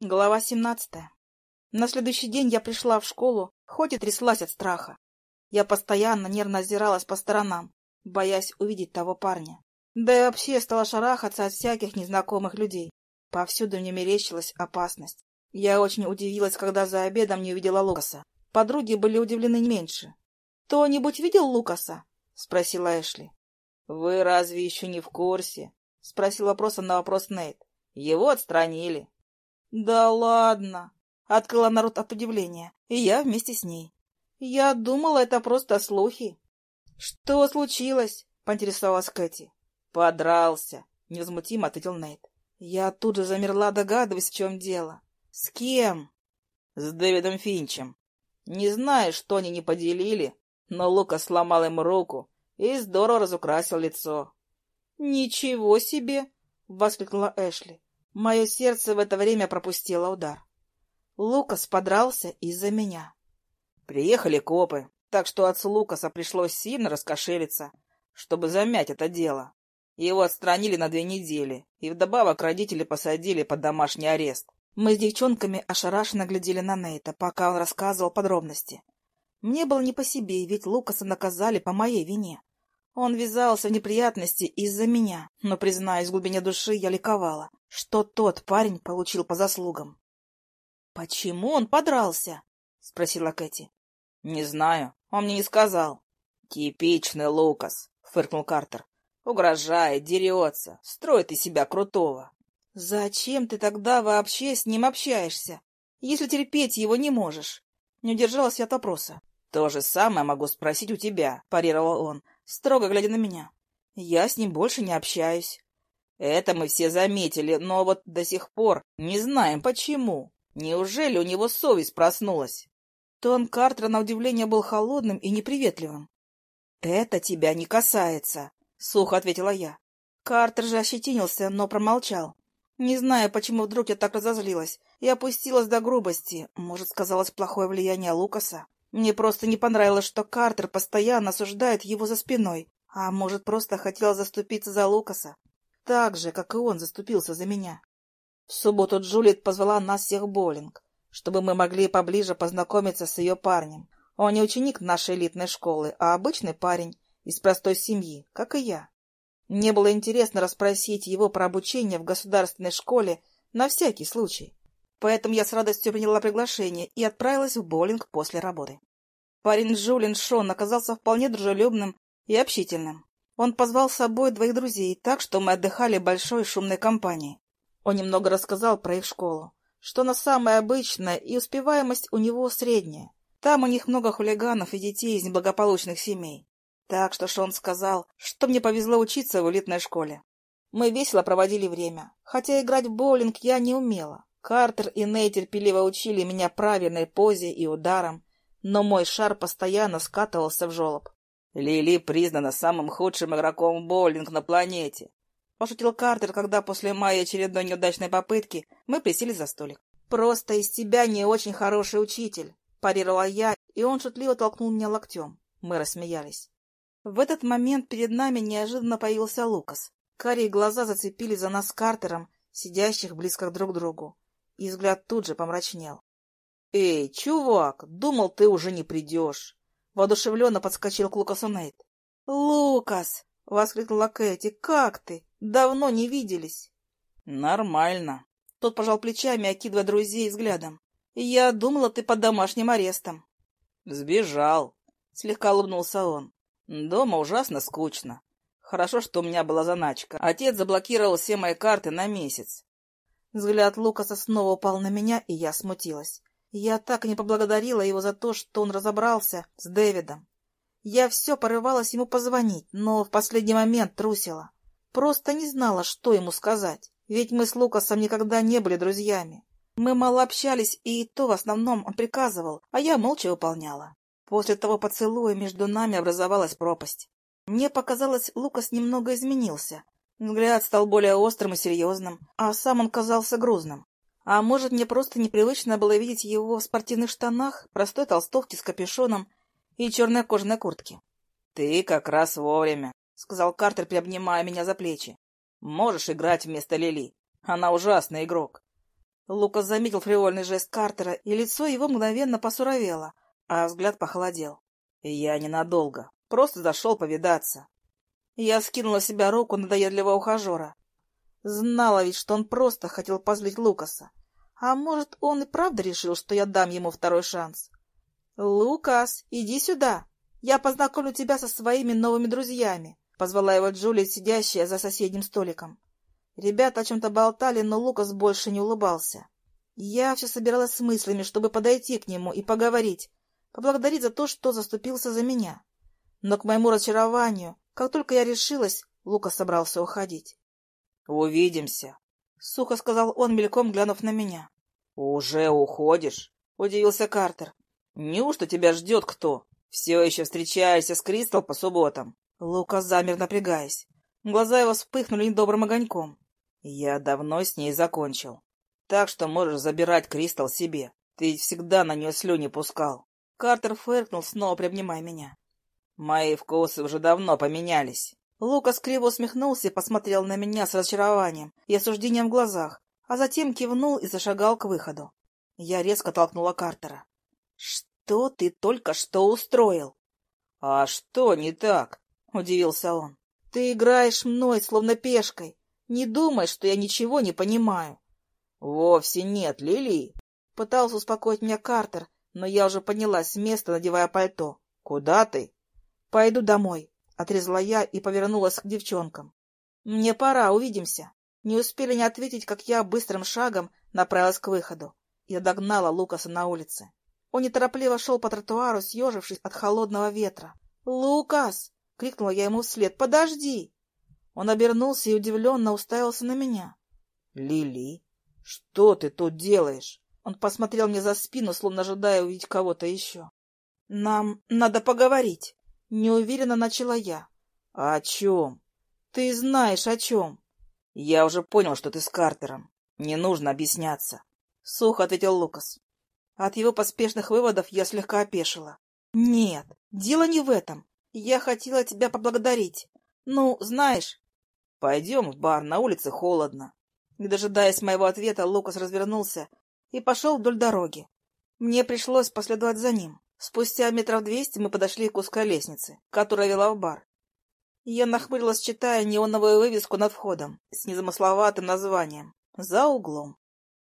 Глава семнадцатая. На следующий день я пришла в школу, хоть и тряслась от страха. Я постоянно нервно озиралась по сторонам, боясь увидеть того парня. Да и вообще стала шарахаться от всяких незнакомых людей. Повсюду мне мерещилась опасность. Я очень удивилась, когда за обедом не увидела Лукаса. Подруги были удивлены не меньше. «Кто-нибудь видел Лукаса?» — спросила Эшли. «Вы разве еще не в курсе?» — спросил вопросом на вопрос Нейт. «Его отстранили». «Да ладно!» — открыла народ от удивления, и я вместе с ней. «Я думала, это просто слухи». «Что случилось?» — поинтересовалась Кэти. «Подрался», — невозмутимо ответил Нейт. Я тут же замерла, догадываясь, в чем дело. «С кем?» «С Дэвидом Финчем. Не знаю, что они не поделили, но Лука сломал ему руку и здорово разукрасил лицо». «Ничего себе!» — воскликнула Эшли. Мое сердце в это время пропустило удар. Лукас подрался из-за меня. Приехали копы, так что отцу Лукаса пришлось сильно раскошелиться, чтобы замять это дело. Его отстранили на две недели, и вдобавок родители посадили под домашний арест. Мы с девчонками ошарашенно глядели на Нейта, пока он рассказывал подробности. Мне было не по себе, ведь Лукаса наказали по моей вине. Он ввязался в неприятности из-за меня, но, признаюсь, в глубине души я ликовала, что тот парень получил по заслугам. — Почему он подрался? — спросила Кэти. — Не знаю, он мне не сказал. — Типичный Лукас, — фыркнул Картер. — Угрожает, дерется, строит из себя крутого. — Зачем ты тогда вообще с ним общаешься, если терпеть его не можешь? Не удержалась я от вопроса. — То же самое могу спросить у тебя, — парировал он, строго глядя на меня. Я с ним больше не общаюсь. Это мы все заметили, но вот до сих пор не знаем почему. Неужели у него совесть проснулась? Тон Картера на удивление был холодным и неприветливым. — Это тебя не касается, — сухо ответила я. Картер же ощетинился, но промолчал. Не зная, почему вдруг я так разозлилась, и опустилась до грубости. Может, сказалось плохое влияние Лукаса? Мне просто не понравилось, что Картер постоянно осуждает его за спиной, а может, просто хотел заступиться за Лукаса, так же, как и он заступился за меня. В субботу Джулиет позвала нас всех в боулинг, чтобы мы могли поближе познакомиться с ее парнем. Он не ученик нашей элитной школы, а обычный парень из простой семьи, как и я. Мне было интересно расспросить его про обучение в государственной школе на всякий случай. Поэтому я с радостью приняла приглашение и отправилась в боулинг после работы. Парень Джулин Шон оказался вполне дружелюбным и общительным. Он позвал с собой двоих друзей, так что мы отдыхали большой шумной компанией. Он немного рассказал про их школу, что она самая обычная и успеваемость у него средняя. Там у них много хулиганов и детей из неблагополучных семей. Так что Шон сказал, что мне повезло учиться в элитной школе. Мы весело проводили время, хотя играть в боулинг я не умела. Картер и Ней терпеливо учили меня правильной позе и ударам, но мой шар постоянно скатывался в жолоб. «Лили признана самым худшим игроком в боулинг на планете», — пошутил Картер, когда после моей очередной неудачной попытки мы присели за столик. «Просто из тебя не очень хороший учитель», — парировала я, и он шутливо толкнул меня локтем. Мы рассмеялись. В этот момент перед нами неожиданно появился Лукас. Карие глаза зацепили за нас с Картером, сидящих близко друг к другу и взгляд тут же помрачнел. — Эй, чувак, думал, ты уже не придешь. Воодушевленно подскочил к Лукасу Нейт. — Лукас! — воскликнула Кэти. — Как ты? Давно не виделись. — Нормально. Тот пожал плечами, окидывая друзей взглядом. — Я думала, ты под домашним арестом. — Сбежал. Слегка улыбнулся он. Дома ужасно скучно. Хорошо, что у меня была заначка. Отец заблокировал все мои карты на месяц. Взгляд Лукаса снова упал на меня, и я смутилась. Я так и не поблагодарила его за то, что он разобрался с Дэвидом. Я все порывалась ему позвонить, но в последний момент трусила. Просто не знала, что ему сказать, ведь мы с Лукасом никогда не были друзьями. Мы мало общались, и то в основном он приказывал, а я молча выполняла. После того поцелуя между нами образовалась пропасть. Мне показалось, Лукас немного изменился, Взгляд стал более острым и серьезным, а сам он казался грузным. А может, мне просто непривычно было видеть его в спортивных штанах, простой толстовке с капюшоном и черной кожаной куртке. — Ты как раз вовремя, — сказал Картер, приобнимая меня за плечи. — Можешь играть вместо Лили. Она ужасный игрок. Лукас заметил фривольный жест Картера, и лицо его мгновенно посуровело, а взгляд похолодел. «Я ненадолго. Просто зашел повидаться». Я скинула себя руку надоедливого ухажера. Знала ведь, что он просто хотел позлить Лукаса. А может, он и правда решил, что я дам ему второй шанс? «Лукас, иди сюда. Я познакомлю тебя со своими новыми друзьями», — позвала его Джулия, сидящая за соседним столиком. Ребята о чем-то болтали, но Лукас больше не улыбался. Я все собиралась с мыслями, чтобы подойти к нему и поговорить, поблагодарить за то, что заступился за меня. Но к моему разочарованию, как только я решилась, Лукас собрался уходить. «Увидимся», — сухо сказал он, мельком глянув на меня. «Уже уходишь?» — удивился Картер. «Неужто тебя ждет кто? Все еще встречаешься с Кристал по субботам?» Лукас замер, напрягаясь. Глаза его вспыхнули недобрым огоньком. Я давно с ней закончил. Так что можешь забирать Кристал себе. Ты всегда на нее слюни пускал. Картер фыркнул, снова приобнимая меня. Мои вкусы уже давно поменялись. Лукас криво усмехнулся и посмотрел на меня с разочарованием и осуждением в глазах, а затем кивнул и зашагал к выходу. Я резко толкнула Картера. — Что ты только что устроил? — А что не так? — удивился он. — Ты играешь мной, словно пешкой. Не думай, что я ничего не понимаю. — Вовсе нет, Лили. Пытался успокоить меня Картер, но я уже поднялась с места, надевая пальто. — Куда ты? — Пойду домой, — отрезала я и повернулась к девчонкам. — Мне пора, увидимся. Не успели не ответить, как я быстрым шагом направилась к выходу. Я догнала Лукаса на улице. Он неторопливо шел по тротуару, съежившись от холодного ветра. «Лукас!» — крикнула я ему вслед. «Подожди!» Он обернулся и удивленно уставился на меня. — Лили, что ты тут делаешь? Он посмотрел мне за спину, словно ожидая увидеть кого-то еще. — Нам надо поговорить. Неуверенно начала я. — О чем? — Ты знаешь, о чем. — Я уже понял, что ты с Картером. Не нужно объясняться. — сухо ответил Лукас. От его поспешных выводов я слегка опешила. — Нет, дело не в этом. Я хотела тебя поблагодарить. Ну, знаешь, Пойдем в бар, на улице холодно. Не дожидаясь моего ответа, Лукас развернулся и пошел вдоль дороги. Мне пришлось последовать за ним. Спустя метров двести мы подошли к узкой лестнице, которая вела в бар. Я нахмурилась, читая неоновую вывеску над входом с незамысловатым названием «За углом».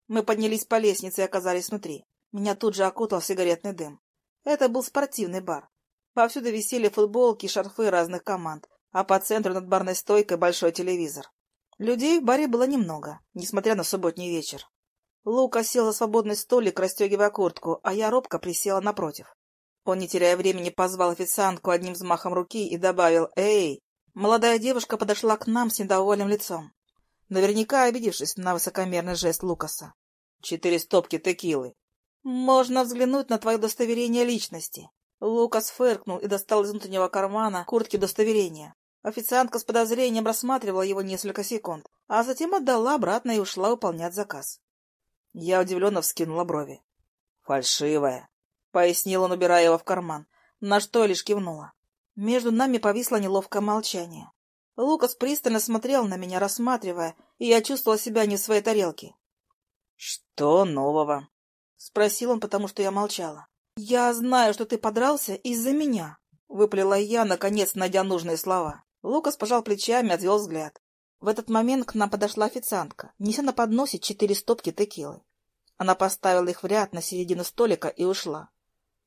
Мы поднялись по лестнице и оказались внутри. Меня тут же окутал сигаретный дым. Это был спортивный бар. Повсюду висели футболки и шарфы разных команд, а по центру над барной стойкой большой телевизор. Людей в баре было немного, несмотря на субботний вечер. Лука сел за свободный столик, расстегивая куртку, а я робко присела напротив. Он, не теряя времени, позвал официантку одним взмахом руки и добавил «Эй!». Молодая девушка подошла к нам с недовольным лицом, наверняка обидевшись на высокомерный жест Лукаса. «Четыре стопки текилы». «Можно взглянуть на твое удостоверение личности». Лукас фыркнул и достал из внутреннего кармана куртки удостоверения. Официантка с подозрением рассматривала его несколько секунд, а затем отдала обратно и ушла выполнять заказ. Я удивленно вскинула брови. «Фальшивая», — пояснил он, убирая его в карман, на что лишь кивнула. Между нами повисло неловкое молчание. Лукас пристально смотрел на меня, рассматривая, и я чувствовала себя не в своей тарелке. «Что нового?» — спросил он, потому что я молчала. «Я знаю, что ты подрался из-за меня», — выплела я, наконец найдя нужные слова. Лукас пожал плечами, отвел взгляд. В этот момент к нам подошла официантка, неся на подносе четыре стопки текилы. Она поставила их в ряд на середину столика и ушла.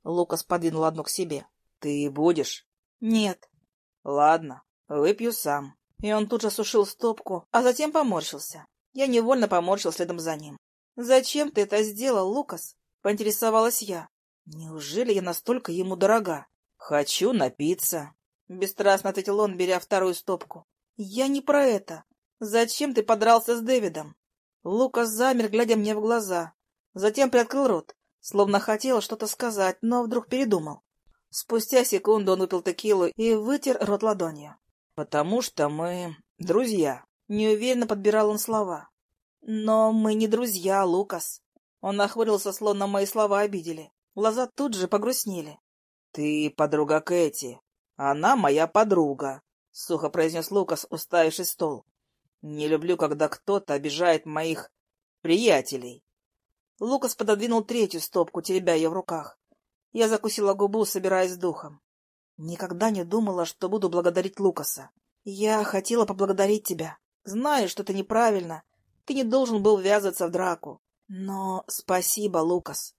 Лукас подвинул одну к себе. — Ты будешь? — Нет. — Ладно, выпью сам. И он тут же сушил стопку, а затем поморщился. Я невольно поморщил следом за ним. — Зачем ты это сделал, Лукас? — поинтересовалась я. Неужели я настолько ему дорога? — Хочу напиться. — бесстрастно ответил он, беря вторую стопку. — Я не про это. Зачем ты подрался с Дэвидом? Лукас замер, глядя мне в глаза. Затем приоткрыл рот, словно хотел что-то сказать, но вдруг передумал. Спустя секунду он выпил текилу и вытер рот ладонью. — Потому что мы друзья. Неуверенно подбирал он слова. — Но мы не друзья, Лукас. Он нахмурился, словно мои слова обидели. Глаза тут же погрустнели. — Ты подруга Кэти. Она моя подруга, — сухо произнес Лукас, уставившись в стол. — Не люблю, когда кто-то обижает моих приятелей. Лукас пододвинул третью стопку, теребя ее в руках. Я закусила губу, собираясь с духом. Никогда не думала, что буду благодарить Лукаса. Я хотела поблагодарить тебя. Знаю, что это неправильно. Ты не должен был ввязываться в драку. Но спасибо, Лукас.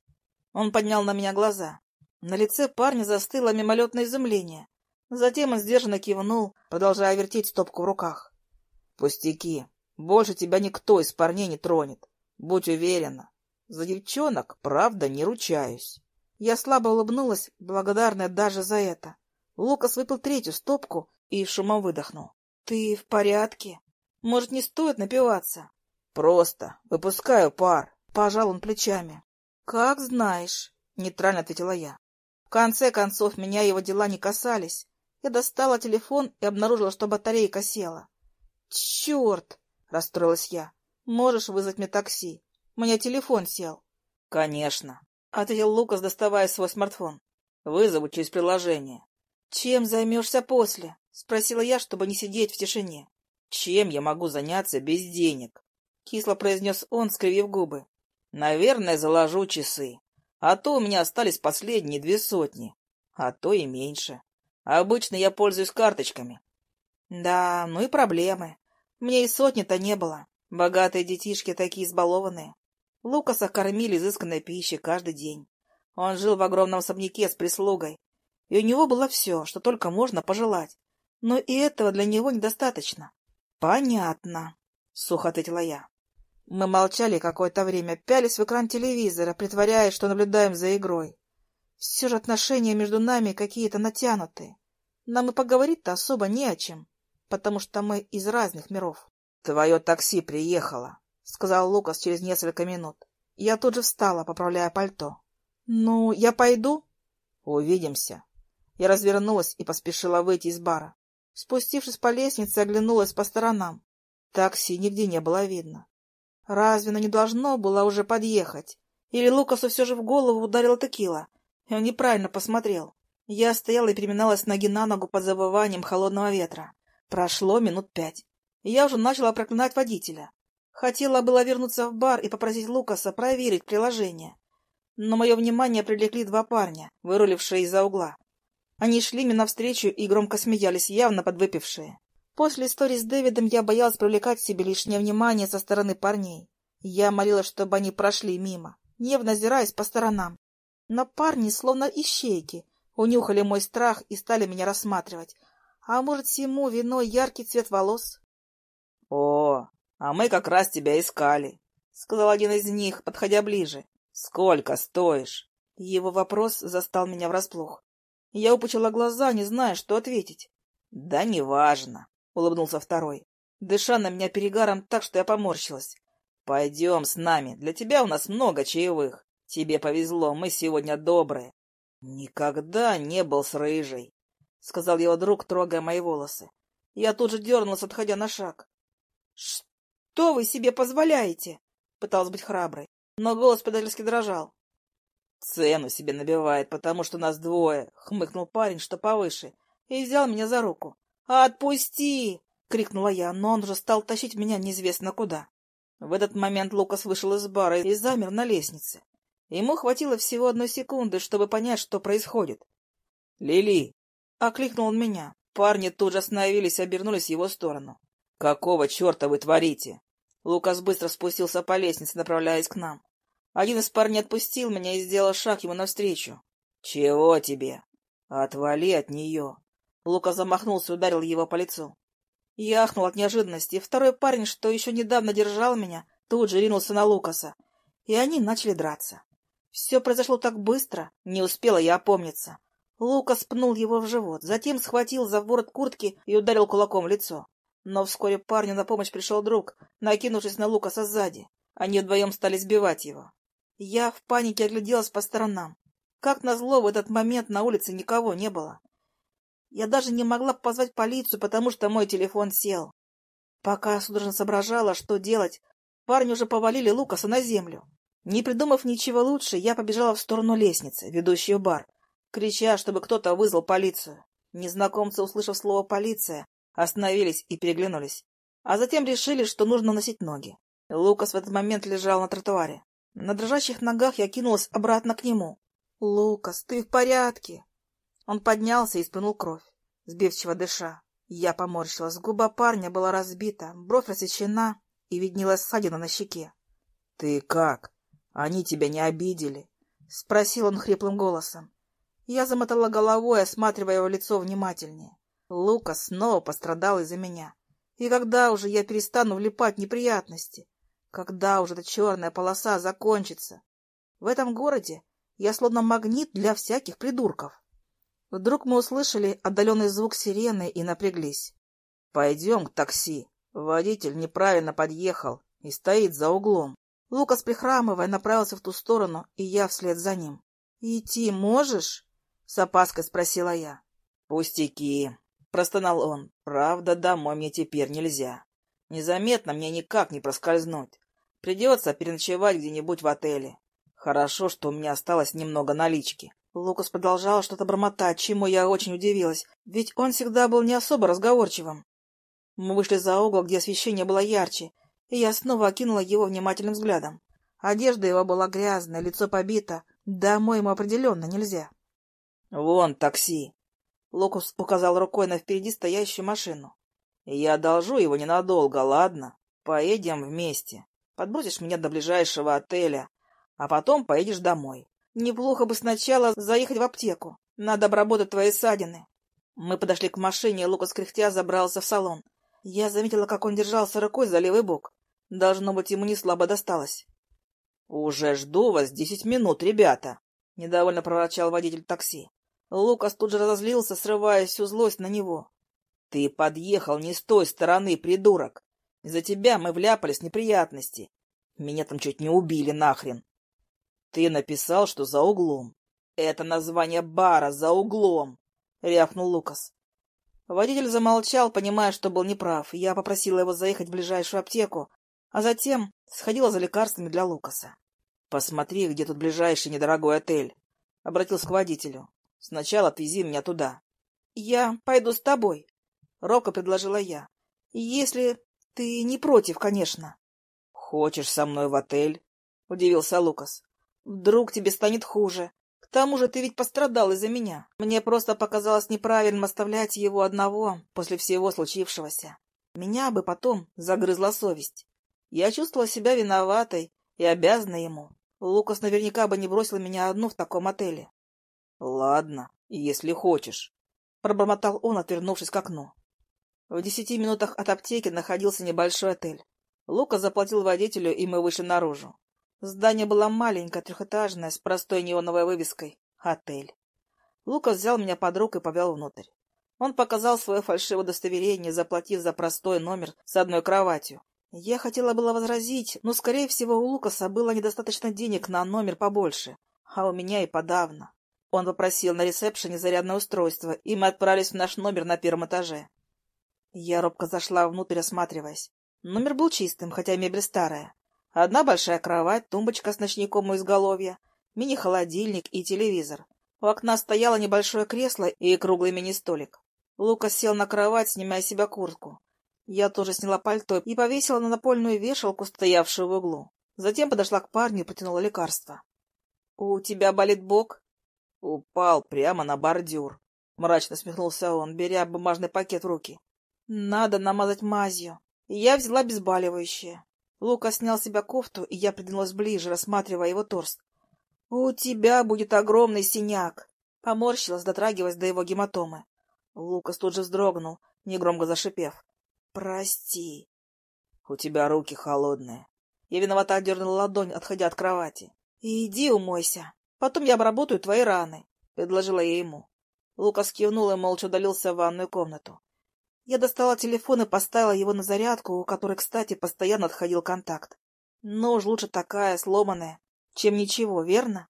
Он поднял на меня глаза. На лице парня застыло мимолетное изумление. Затем он сдержанно кивнул, продолжая вертеть стопку в руках. — Пустяки. Больше тебя никто из парней не тронет. Будь уверена. За девчонок, правда, не ручаюсь. Я слабо улыбнулась, благодарная даже за это. Лукас выпил третью стопку и шумом выдохнул. — Ты в порядке? Может, не стоит напиваться? — Просто выпускаю пар. Пожал он плечами. — Как знаешь, — нейтрально ответила я. В конце концов, меня его дела не касались. Я достала телефон и обнаружила, что батарейка села. — Черт! — расстроилась я. — Можешь вызвать мне такси? Меня телефон сел. — Конечно, — ответил Лукас, доставая свой смартфон. — Вызову через приложение. — Чем займешься после? — спросила я, чтобы не сидеть в тишине. — Чем я могу заняться без денег? — кисло произнес он, скривив губы. — Наверное, заложу часы. А то у меня остались последние две сотни. А то и меньше. Обычно я пользуюсь карточками. Да, ну и проблемы. Мне и сотни-то не было. Богатые детишки такие избалованные. Лукаса кормили изысканной пищей каждый день. Он жил в огромном особняке с прислугой, и у него было все, что только можно пожелать. Но и этого для него недостаточно. — Понятно, — сухо ответила я. Мы молчали какое-то время, пялись в экран телевизора, притворяясь, что наблюдаем за игрой. Все же отношения между нами какие-то натянутые. Нам и поговорить-то особо не о чем, потому что мы из разных миров. — Твое такси приехало, — сказал Лукас через несколько минут. Я тут же встала, поправляя пальто. — Ну, я пойду? — Увидимся. Я развернулась и поспешила выйти из бара. Спустившись по лестнице, оглянулась по сторонам. Такси нигде не было видно. Разве оно не должно было уже подъехать? Или Лукасу все же в голову ударила текила, и он неправильно посмотрел? Я стояла и переминалась ноги на ногу под забыванием холодного ветра. Прошло минут пять. Я уже начала проклинать водителя. Хотела было вернуться в бар и попросить Лукаса проверить приложение. Но мое внимание привлекли два парня, вырулившие из-за угла. Они шли мне навстречу и громко смеялись, явно подвыпившие. После истории с Дэвидом я боялась привлекать к себе лишнее внимание со стороны парней. Я молилась, чтобы они прошли мимо, нервно озираясь по сторонам. Но парни, словно ищейки, унюхали мой страх и стали меня рассматривать. А может, всему виной яркий цвет волос? — О, «А мы как раз тебя искали», — сказал один из них, подходя ближе. «Сколько стоишь?» Его вопрос застал меня врасплох. Я упучила глаза, не зная, что ответить. «Да неважно», — улыбнулся второй, дыша на меня перегаром так, что я поморщилась. «Пойдем с нами, для тебя у нас много чаевых. Тебе повезло, мы сегодня добрые». «Никогда не был с рыжей», — сказал его друг, трогая мои волосы. Я тут же дернулась, отходя на шаг. «Что вы себе позволяете?» Пыталась быть храброй, но голос предательски дрожал. «Цену себе набивает, потому что нас двое», — хмыкнул парень, что повыше, и взял меня за руку. «Отпусти!» — крикнула я, но он уже стал тащить меня неизвестно куда. В этот момент Лукас вышел из бара и замер на лестнице. Ему хватило всего одной секунды, чтобы понять, что происходит. «Лили!» — окликнул он меня. Парни тут же остановились и обернулись в его сторону. «Какого черта вы творите?» Лукас быстро спустился по лестнице, направляясь к нам. Один из парней отпустил меня и сделал шаг ему навстречу. «Чего тебе?» «Отвали от нее!» Лукас замахнулся и ударил его по лицу. Я ахнул от неожиданности, и второй парень, что еще недавно держал меня, тут же ринулся на Лукаса, и они начали драться. Все произошло так быстро, не успела я опомниться. Лукас пнул его в живот, затем схватил за ворот куртки и ударил кулаком в лицо. Но вскоре парню на помощь пришел друг, накинувшись на Лукаса сзади. Они вдвоем стали сбивать его. Я в панике огляделась по сторонам. Как назло, в этот момент на улице никого не было. Я даже не могла позвать полицию, потому что мой телефон сел. Пока судорожно соображала, что делать, парни уже повалили Лукаса на землю. Не придумав ничего лучше, я побежала в сторону лестницы, ведущей в бар, крича, чтобы кто-то вызвал полицию. Незнакомцы, услышав слово «полиция», Остановились и переглянулись. А затем решили, что нужно носить ноги. Лукас в этот момент лежал на тротуаре. На дрожащих ногах я кинулась обратно к нему. «Лукас, ты в порядке?» Он поднялся и спынул кровь, сбивчиво дыша. Я поморщилась. Губа парня была разбита, бровь рассечена и виднелась ссадина на щеке. — Ты как? Они тебя не обидели? — спросил он хриплым голосом. Я замотала головой, осматривая его лицо внимательнее. Лукас снова пострадал из-за меня. И когда уже я перестану влипать в неприятности? Когда уже эта черная полоса закончится? В этом городе я словно магнит для всяких придурков. Вдруг мы услышали отдаленный звук сирены и напряглись. — Пойдем к такси. Водитель неправильно подъехал и стоит за углом. Лукас, прихрамывая, направился в ту сторону, и я вслед за ним. — Идти можешь? — с опаской спросила я. — Пустяки, — простонал он. — Правда, домой мне теперь нельзя. Незаметно мне никак не проскользнуть. Придется переночевать где-нибудь в отеле. Хорошо, что у меня осталось немного налички. Лукас продолжал что-то бормотать, чему я очень удивилась, ведь он всегда был не особо разговорчивым. Мы вышли за угол, где освещение было ярче, и я снова окинула его внимательным взглядом. Одежда его была грязная, лицо побито. Домой ему определенно нельзя. — Вон такси. Лукас указал рукой на впереди стоящую машину. — Я одолжу его ненадолго, ладно? Поедем вместе. Подбросишь меня до ближайшего отеля, а потом поедешь домой. Неплохо бы сначала заехать в аптеку. Надо обработать твои ссадины. Мы подошли к машине, и Лукас кряхтя забрался в салон. Я заметила, как он держался рукой за левый бок. Должно быть, ему не слабо досталось. — Уже жду вас десять минут, ребята! — недовольно проворчал водитель такси. Лукас тут же разозлился, срывая всю злость на него. — Ты подъехал не с той стороны, придурок! Из-за тебя мы вляпались в неприятности. Меня там чуть не убили нахрен. Ты написал, что за углом. Это название бара за углом, рявкнул Лукас. Водитель замолчал, понимая, что был неправ. Я попросила его заехать в ближайшую аптеку, а затем сходила за лекарствами для Лукаса. Посмотри, где тут ближайший недорогой отель. Обратился к водителю. Сначала отвези меня туда. Я пойду с тобой, робко предложила я. Если ты не против, конечно. Хочешь со мной в отель? Удивился Лукас. Вдруг тебе станет хуже. К тому же ты ведь пострадал из-за меня. Мне просто показалось неправильным оставлять его одного после всего случившегося. Меня бы потом загрызла совесть. Я чувствовала себя виноватой и обязана ему. Лукас наверняка бы не бросил меня одну в таком отеле. — Ладно, если хочешь, — пробормотал он, отвернувшись к окну. В десяти минутах от аптеки находился небольшой отель. Лука заплатил водителю, и мы вышли наружу. Здание было маленькое, трехэтажное, с простой неоновой вывеской «Отель». Лукас взял меня под руку и повел внутрь. Он показал свое фальшивое удостоверение, заплатив за простой номер с одной кроватью. Я хотела было возразить, но, скорее всего, у Лукаса было недостаточно денег на номер побольше, а у меня и подавно. Он попросил на ресепшене зарядное устройство, и мы отправились в наш номер на первом этаже. Я робко зашла внутрь, осматриваясь. Номер был чистым, хотя мебель старая. Одна большая кровать, тумбочка с ночником у изголовья, мини-холодильник и телевизор. У окна стояло небольшое кресло и круглый мини-столик. Лукас сел на кровать, снимая с себя куртку. Я тоже сняла пальто и повесила на напольную вешалку, стоявшую в углу. Затем подошла к парню и протянула лекарство. — У тебя болит бок? — Упал прямо на бордюр. Мрачно смехнулся он, беря бумажный пакет в руки. — Надо намазать мазью. Я взяла обезболивающее. Лука снял с себя кофту, и я придвинулась ближе, рассматривая его торс. — У тебя будет огромный синяк! — поморщилась, дотрагиваясь до его гематомы. Лукас тут же вздрогнул, негромко зашипев. — Прости. — У тебя руки холодные. Я виновато отдернула ладонь, отходя от кровати. — Иди умойся. Потом я обработаю твои раны, — предложила я ему. Лукас кивнул и молча удалился в ванную комнату. Я достала телефон и поставила его на зарядку, у которой, кстати, постоянно отходил контакт. Но уж лучше такая, сломанная, чем ничего, верно?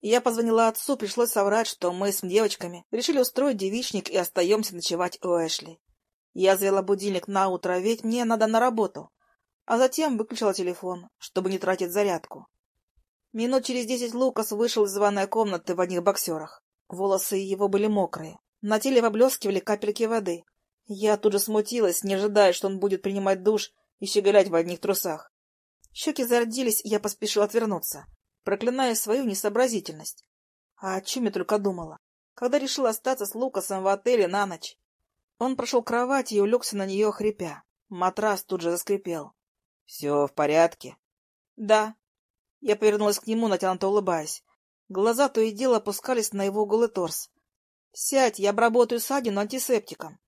Я позвонила отцу, пришлось соврать, что мы с девочками решили устроить девичник и остаемся ночевать у Эшли. Я завела будильник на утро, ведь мне надо на работу. А затем выключила телефон, чтобы не тратить зарядку. Минут через десять Лукас вышел из ванной комнаты в одних боксерах. Волосы его были мокрые. На теле поблескивали капельки воды. Я тут же смутилась, не ожидая, что он будет принимать душ и щеголять в одних трусах. Щеки зарделись, я поспешил отвернуться, проклиная свою несообразительность. А о чем я только думала, когда решил остаться с Лукасом в отеле на ночь. Он прошел к кровати и улегся на нее, хрипя. Матрас тут же заскрипел. — Все в порядке? — Да. Я повернулась к нему, натянуто улыбаясь. Глаза то и дело опускались на его голый торс. — Сядь, я обработаю ссадину антисептиком.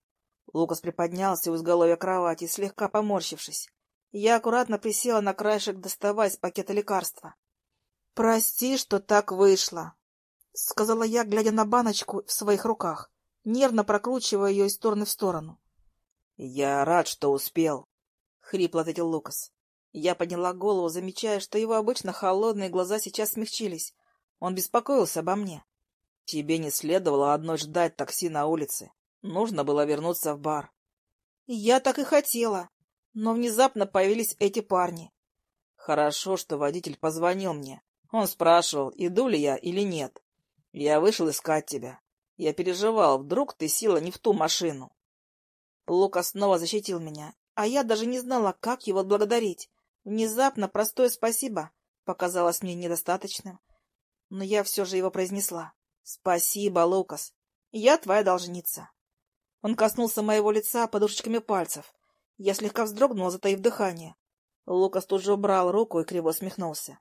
Лукас приподнялся у изголовья кровати, слегка поморщившись. Я аккуратно присела на краешек, доставая из пакета лекарства. — Прости, что так вышло, — сказала я, глядя на баночку в своих руках, нервно прокручивая ее из стороны в сторону. — Я рад, что успел, — хрипло ответил Лукас. Я подняла голову, замечая, что его обычно холодные глаза сейчас смягчились. Он беспокоился обо мне. Тебе не следовало одной ждать такси на улице. Нужно было вернуться в бар. Я так и хотела, но внезапно появились эти парни. Хорошо, что водитель позвонил мне. Он спрашивал, иду ли я или нет. Я вышел искать тебя. Я переживал, вдруг ты села не в ту машину. Лука снова защитил меня, а я даже не знала, как его благодарить. Внезапно простое спасибо показалось мне недостаточным, но я все же его произнесла. «Спасибо, Лукас. Я твоя должница». Он коснулся моего лица подушечками пальцев. Я слегка вздрогнула, затаив дыхание. Лукас тут же убрал руку и криво усмехнулся.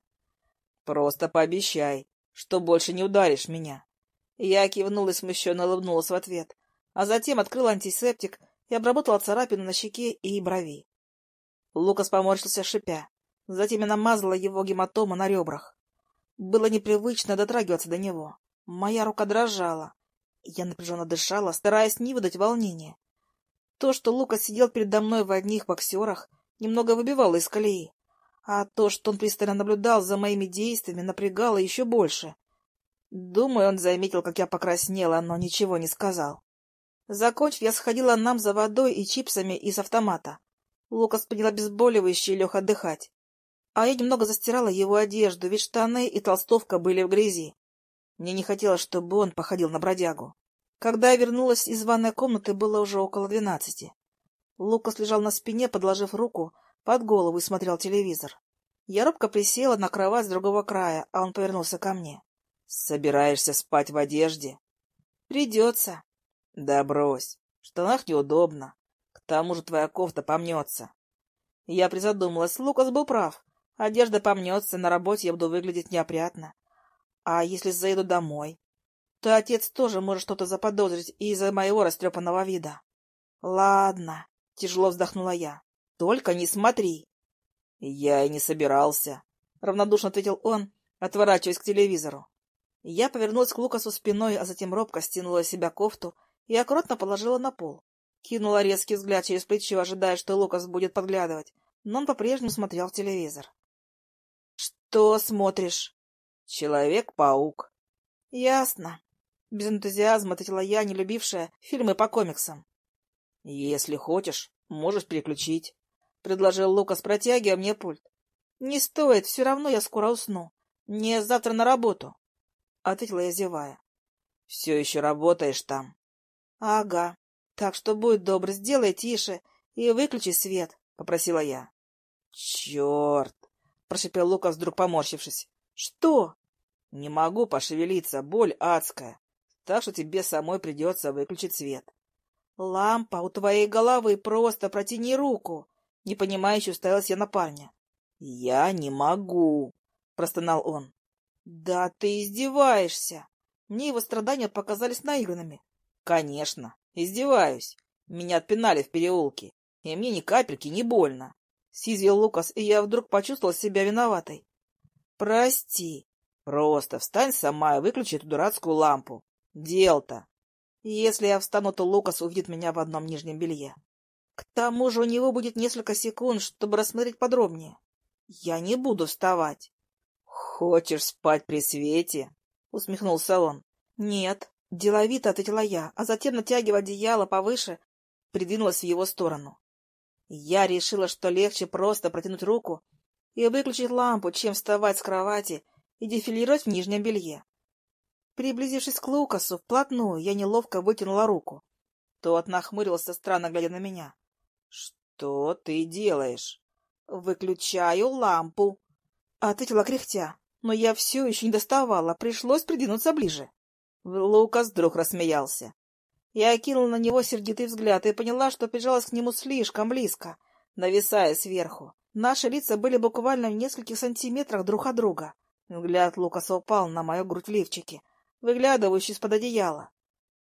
«Просто пообещай, что больше не ударишь меня». Я кивнула и смущенно улыбнулась в ответ, а затем открыла антисептик и обработала царапину на щеке и брови. Лукас поморщился, шипя. Затем я намазала его гематому на ребрах. Было непривычно дотрагиваться до него. Моя рука дрожала. Я напряженно дышала, стараясь не выдать волнения. То, что Лукас сидел передо мной в одних боксерах, немного выбивало из колеи. А то, что он пристально наблюдал за моими действиями, напрягало еще больше. Думаю, он заметил, как я покраснела, но ничего не сказал. Закончив, я сходила нам за водой и чипсами из автомата. Лукас принял обезболивающее и лег отдыхать. А я немного застирала его одежду, ведь штаны и толстовка были в грязи. Мне не хотелось, чтобы он походил на бродягу. Когда я вернулась из ванной комнаты, было уже около двенадцати. Лукас лежал на спине, подложив руку под голову и смотрел телевизор. Я робко присела на кровать с другого края, а он повернулся ко мне. — Собираешься спать в одежде? — Придется. — Да брось. В штанах неудобно. Тому же твоя кофта помнется. Я призадумалась. Лукас был прав. Одежда помнется, на работе я буду выглядеть неопрятно. А если заеду домой? То отец тоже может что-то заподозрить из-за моего растрепанного вида. Ладно, тяжело вздохнула я. Только не смотри. Я и не собирался, равнодушно ответил он, отворачиваясь к телевизору. Я повернулась к Лукасу спиной, а затем робко стянула себя кофту и аккуратно положила на пол. Кинула резкий взгляд через плечо, ожидая, что Лукас будет подглядывать, но он по-прежнему смотрел в телевизор. «Что смотришь?» «Человек-паук». «Ясно». Без энтузиазма ответила я, не любившая фильмы по комиксам. «Если хочешь, можешь переключить», — предложил Лукас, протягивая мне пульт. «Не стоит, все равно я скоро усну. Мне завтра на работу», — ответила я, зевая. «Все еще работаешь там?» «Ага. Так что будь добр, сделай тише и выключи свет», — попросила я. «Черт!» прошипел Лукас, вдруг поморщившись. «Что?» «Не могу пошевелиться, боль адская, так что тебе самой придется выключить свет». «Лампа у твоей головы, просто протяни руку!» Непонимающе уставилась я на парня. «Я не могу!» — простонал он. «Да ты издеваешься!» Мне его страдания показались наигранными. «Конечно, издеваюсь. Меня отпинали в переулке, и мне ни капельки не больно. Сизил Лукас, и я вдруг почувствовал себя виноватой. «Прости. Просто встань сама и выключи эту дурацкую лампу. Дел-то!» Если я встану, то Лукас увидит меня в одном нижнем белье. К тому же у него будет несколько секунд, чтобы рассмотреть подробнее. Я не буду вставать. — Хочешь спать при свете? — усмехнулся он. — Нет, — деловито ответила я, а затем, натягивая одеяло повыше, придвинулась в его сторону. Я решила, что легче просто протянуть руку и выключить лампу, чем вставать с кровати и дефилировать в нижнем белье. Приблизившись к Лукасу вплотную, я неловко вытянула руку. Тот нахмурился, странно глядя на меня. — Что ты делаешь? «Выключаю лампу», — ответила кряхтя. Но я все еще не доставала, пришлось придвинуться ближе. Лукас вдруг рассмеялся. Я окинула на него сердитый взгляд и поняла, что прижалась к нему слишком близко, нависая сверху. Наши лица были буквально в нескольких сантиметрах друг от друга. Взгляд Лукаса упал на мою грудь в лифчике, выглядывающий из-под одеяла.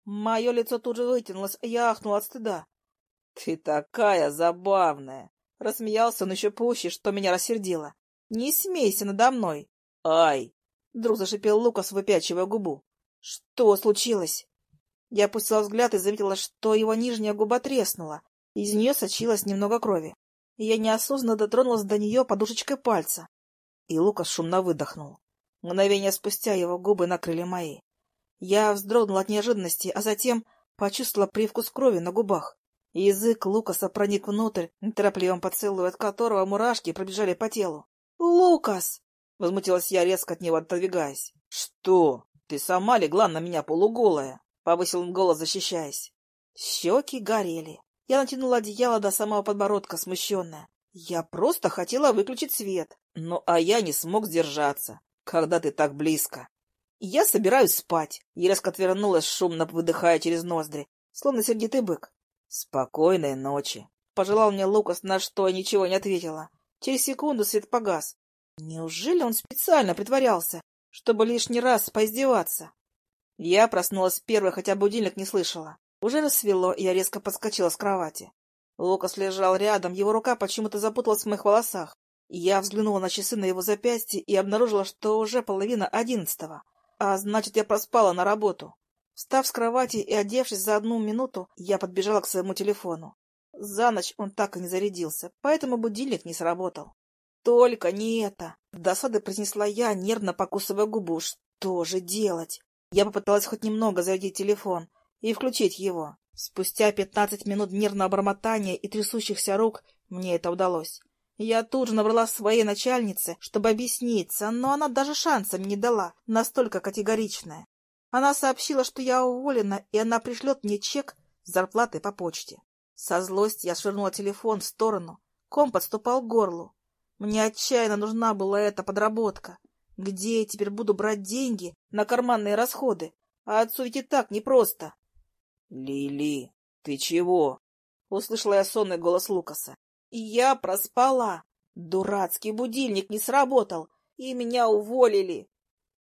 Мое лицо тут же вытянулось, я ахнула от стыда. — Ты такая забавная! — рассмеялся он еще пуще, что меня рассердило. — Не смейся надо мной! — Ай! — вдруг зашипел Лукас, выпячивая губу. — Что случилось? Я опустила взгляд и заметила, что его нижняя губа треснула. Из нее сочилось немного крови. Я неосознанно дотронулась до нее подушечкой пальца. И Лукас шумно выдохнул. Мгновение спустя его губы накрыли мои. Я вздрогнула от неожиданности, а затем почувствовала привкус крови на губах. Язык Лукаса проник внутрь, неторопливым поцелуй, от которого мурашки пробежали по телу. «Лукас!» — возмутилась я, резко от него отодвигаясь. «Что? Ты сама легла на меня полуголая!» — повысил он голос, защищаясь. Щеки горели. Я натянула одеяло до самого подбородка, смущенная. Я просто хотела выключить свет. Ну, а я не смог сдержаться, когда ты так близко. Я собираюсь спать. И резко отвернулась, шумно выдыхая через ноздри, словно сердитый бык. Спокойной ночи. Пожелал мне Лукас, на что я ничего не ответила. Через секунду свет погас. Неужели он специально притворялся, чтобы лишний раз поиздеваться? Я проснулась первой, хотя будильник не слышала. Уже рассвело, и я резко подскочила с кровати. Лукас лежал рядом, его рука почему-то запуталась в моих волосах. Я взглянула на часы на его запястье и обнаружила, что уже половина одиннадцатого. А значит, я проспала на работу. Встав с кровати и одевшись за одну минуту, я подбежала к своему телефону. За ночь он так и не зарядился, поэтому будильник не сработал. Только не это! Досады произнесла я, нервно покусывая губу. Что же делать? Я попыталась хоть немного зарядить телефон и включить его. Спустя пятнадцать минут нервного бормотания и трясущихся рук мне это удалось. Я тут же набрала своей начальнице, чтобы объясниться, но она даже шанса мне не дала, настолько категоричная. Она сообщила, что я уволена, и она пришлет мне чек с зарплатой по почте. Со злости я швырнула телефон в сторону. Ком подступал к горлу. Мне отчаянно нужна была эта подработка. Где я теперь буду брать деньги на карманные расходы? А отцу ведь и так непросто. — Лили, ты чего? — услышала я сонный голос Лукаса. Я проспала. Дурацкий будильник не сработал, и меня уволили.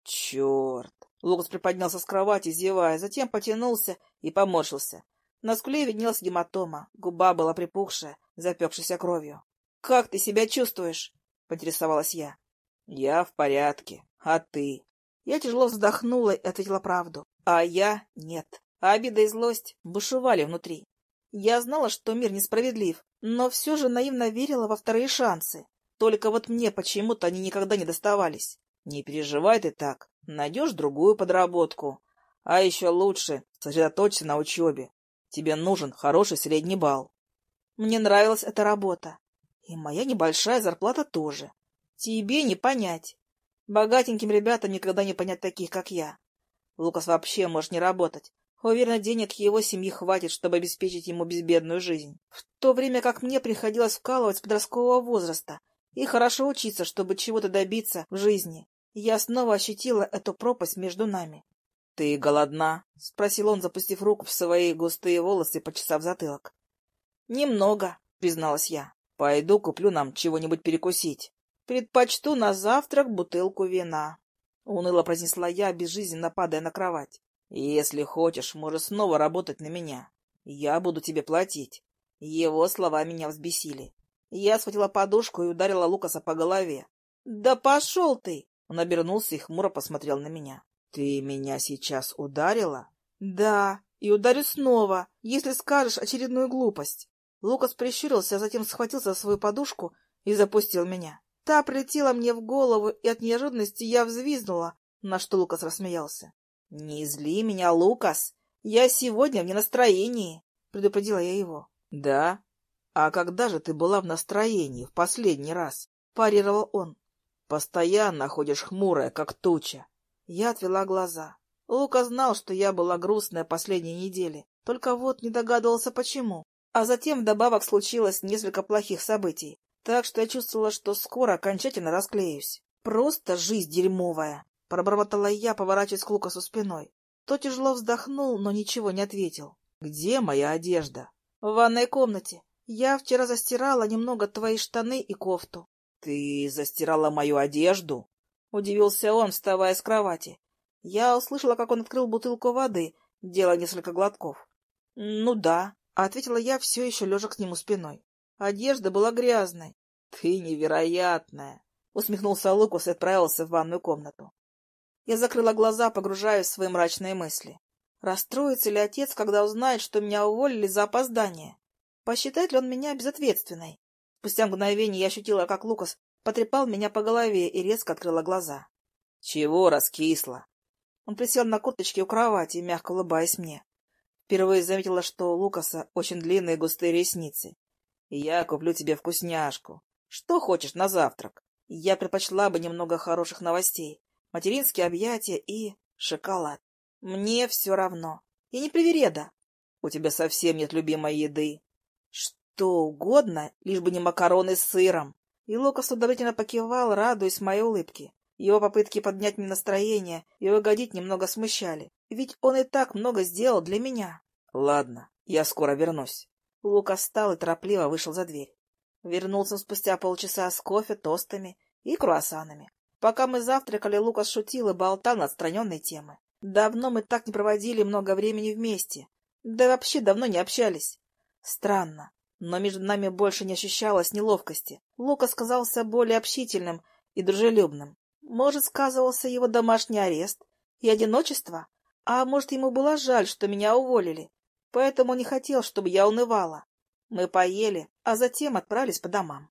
Черт! Лукас приподнялся с кровати, зевая, затем потянулся и поморщился. На скуле виднелась гематома, губа была припухшая, запекшейся кровью. — Как ты себя чувствуешь? — поинтересовалась я. — Я в порядке. А ты? Я тяжело вздохнула и ответила правду. А я — нет. Обида и злость бушевали внутри. Я знала, что мир несправедлив, но все же наивно верила во вторые шансы. Только вот мне почему-то они никогда не доставались. Не переживай ты так, найдешь другую подработку. А еще лучше сосредоточься на учебе. Тебе нужен хороший средний балл. Мне нравилась эта работа. И моя небольшая зарплата тоже. Тебе не понять. Богатеньким ребятам никогда не понять таких, как я. Лукас вообще может не работать. Уверена, денег его семьи хватит, чтобы обеспечить ему безбедную жизнь. В то время как мне приходилось вкалывать с подросткового возраста и хорошо учиться, чтобы чего-то добиться в жизни, я снова ощутила эту пропасть между нами. — Ты голодна? — спросил он, запустив руку в свои густые волосы, почесав затылок. — Немного, — призналась я. — Пойду куплю нам чего-нибудь перекусить. Предпочту на завтрак бутылку вина. — уныло произнесла я, безжизненно падая на кровать. Если хочешь, можешь снова работать на меня. Я буду тебе платить. Его слова меня взбесили. Я схватила подушку и ударила Лукаса по голове. — Да пошел ты! Он обернулся и хмуро посмотрел на меня. — Ты меня сейчас ударила? — Да, и ударю снова, если скажешь очередную глупость. Лукас прищурился, а затем схватился за свою подушку и запустил меня. Та прилетела мне в голову, и от неожиданности я взвизгнула, на что Лукас рассмеялся. — Не зли меня, Лукас. Я сегодня в ненастроении, — предупредила я его. — Да? А когда же ты была в настроении в последний раз? — парировал он. — Постоянно ходишь хмурая, как туча. Я отвела глаза. Лука знал, что я была грустная последние недели, только вот не догадывался, почему. А затем вдобавок случилось несколько плохих событий, Так что я чувствовала, что скоро окончательно расклеюсь. Просто жизнь дерьмовая, — пробормотала я, поворачиваясь к Лукасу спиной. Тот тяжело вздохнул, но ничего не ответил. — Где моя одежда? — В ванной комнате. Я вчера застирала немного твои штаны и кофту. — Ты застирала мою одежду? — удивился он, вставая с кровати. Я услышала, как он открыл бутылку воды, делая несколько глотков. — Ну да, — ответила я, все еще лежа к нему спиной. Одежда была грязной. — Ты невероятная! — усмехнулся Лукас и отправился в ванную комнату. Я закрыла глаза, погружаясь в свои мрачные мысли. Расстроится ли отец, когда узнает, что меня уволили за опоздание? Посчитает ли он меня безответственной? Спустя мгновение я ощутила, как Лукас потрепал меня по голове и резко открыла глаза. — Чего раскисла? Он присел на курточке у кровати, мягко улыбаясь мне. Впервые заметила, что у Лукаса очень длинные густые ресницы. «Я куплю тебе вкусняшку. Что хочешь на завтрак?» Я предпочла бы немного хороших новостей, материнские объятия и шоколад. Мне все равно. Я не привереда. У тебя совсем нет любимой еды. Что угодно, лишь бы не макароны с сыром. И Лукас удовлетворенно покивал, радуясь моей улыбке. Его попытки поднять мне настроение и угодить немного смущали. Ведь он и так много сделал для меня. — Ладно, я скоро вернусь. Лука встал и торопливо вышел за дверь. Вернулся спустя полчаса с кофе, тостами и круассанами. Пока мы завтракали, Лукас шутил и болтал на отстраненной темы. Давно мы так не проводили много времени вместе. Да вообще давно не общались. Странно, но между нами больше не ощущалось неловкости. Лукас казался более общительным и дружелюбным. Может, сказывался его домашний арест и одиночество? А может, ему было жаль, что меня уволили, поэтому не хотел, чтобы я унывала. Мы поели, а затем отправились по домам.